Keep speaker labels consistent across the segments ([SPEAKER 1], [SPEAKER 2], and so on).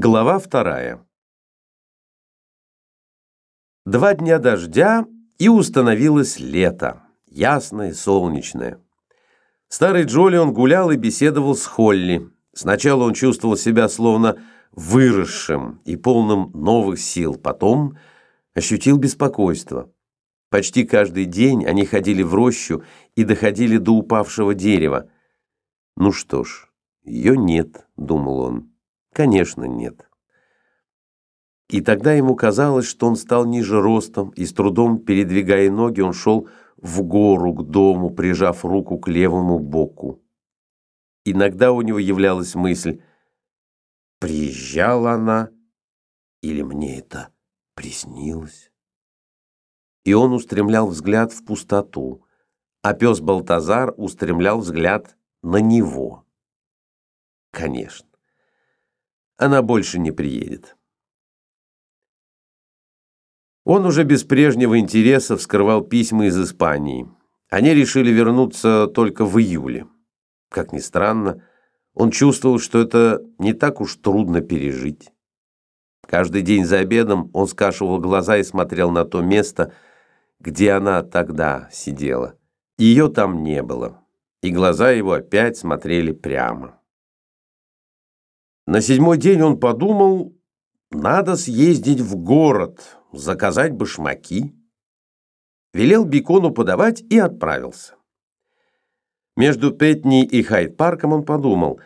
[SPEAKER 1] Глава вторая. Два дня дождя, и установилось лето, ясное, солнечное. Старый Джолион гулял и беседовал с Холли. Сначала он чувствовал себя словно выросшим и полным новых сил, потом ощутил беспокойство. Почти каждый день они ходили в рощу и доходили до упавшего дерева. «Ну что ж, ее нет», — думал он. Конечно, нет. И тогда ему казалось, что он стал ниже ростом, и с трудом передвигая ноги, он шел в гору к дому, прижав руку к левому боку. Иногда у него являлась мысль, приезжала она, или мне это приснилось? И он устремлял взгляд в пустоту, а пес Балтазар устремлял взгляд на него. Конечно она больше не приедет. Он уже без прежнего интереса вскрывал письма из Испании. Они решили вернуться только в июле. Как ни странно, он чувствовал, что это не так уж трудно пережить. Каждый день за обедом он скашивал глаза и смотрел на то место, где она тогда сидела. Ее там не было, и глаза его опять смотрели прямо. На седьмой день он подумал, надо съездить в город, заказать башмаки. Велел Бекону подавать и отправился. Между Петни и Хайд-парком он подумал,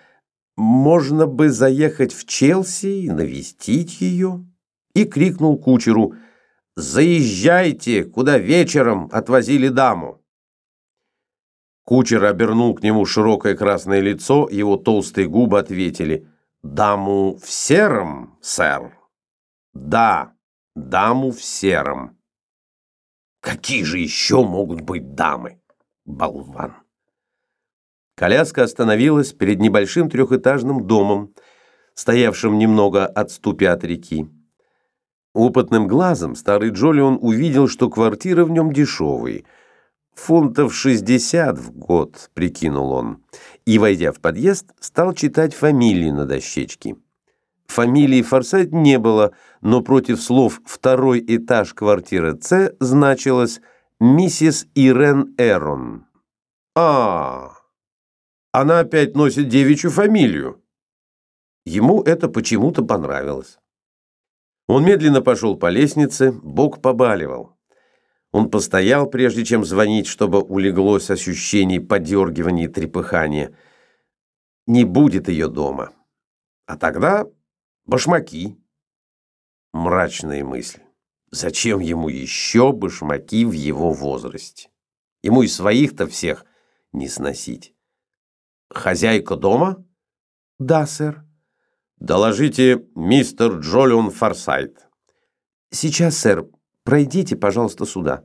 [SPEAKER 1] можно бы заехать в Челси и навестить ее. И крикнул кучеру, «Заезжайте, куда вечером отвозили даму». Кучер обернул к нему широкое красное лицо, его толстые губы ответили – «Даму в сером, сэр?» «Да, даму в сером». «Какие же еще могут быть дамы?» «Болван!» Коляска остановилась перед небольшим трехэтажным домом, стоявшим немного отступя от реки. Опытным глазом старый Джолион увидел, что квартира в нем дешевая – Фунтов шестьдесят в год, прикинул он, и, войдя в подъезд, стал читать фамилии на дощечке. Фамилии Форсайт не было, но против слов «второй этаж квартиры С» значилось «миссис Ирен Эрон». а Она опять носит девичью фамилию. Ему это почему-то понравилось. Он медленно пошел по лестнице, бок побаливал. Он постоял, прежде чем звонить, чтобы улеглось ощущение подергивания и трепыхания. Не будет ее дома. А тогда башмаки. Мрачная мысль. Зачем ему еще башмаки в его возрасте? Ему и своих-то всех не сносить. Хозяйка дома? Да, сэр. Доложите мистер Джолион Форсайт. Сейчас, сэр. Пройдите, пожалуйста, сюда.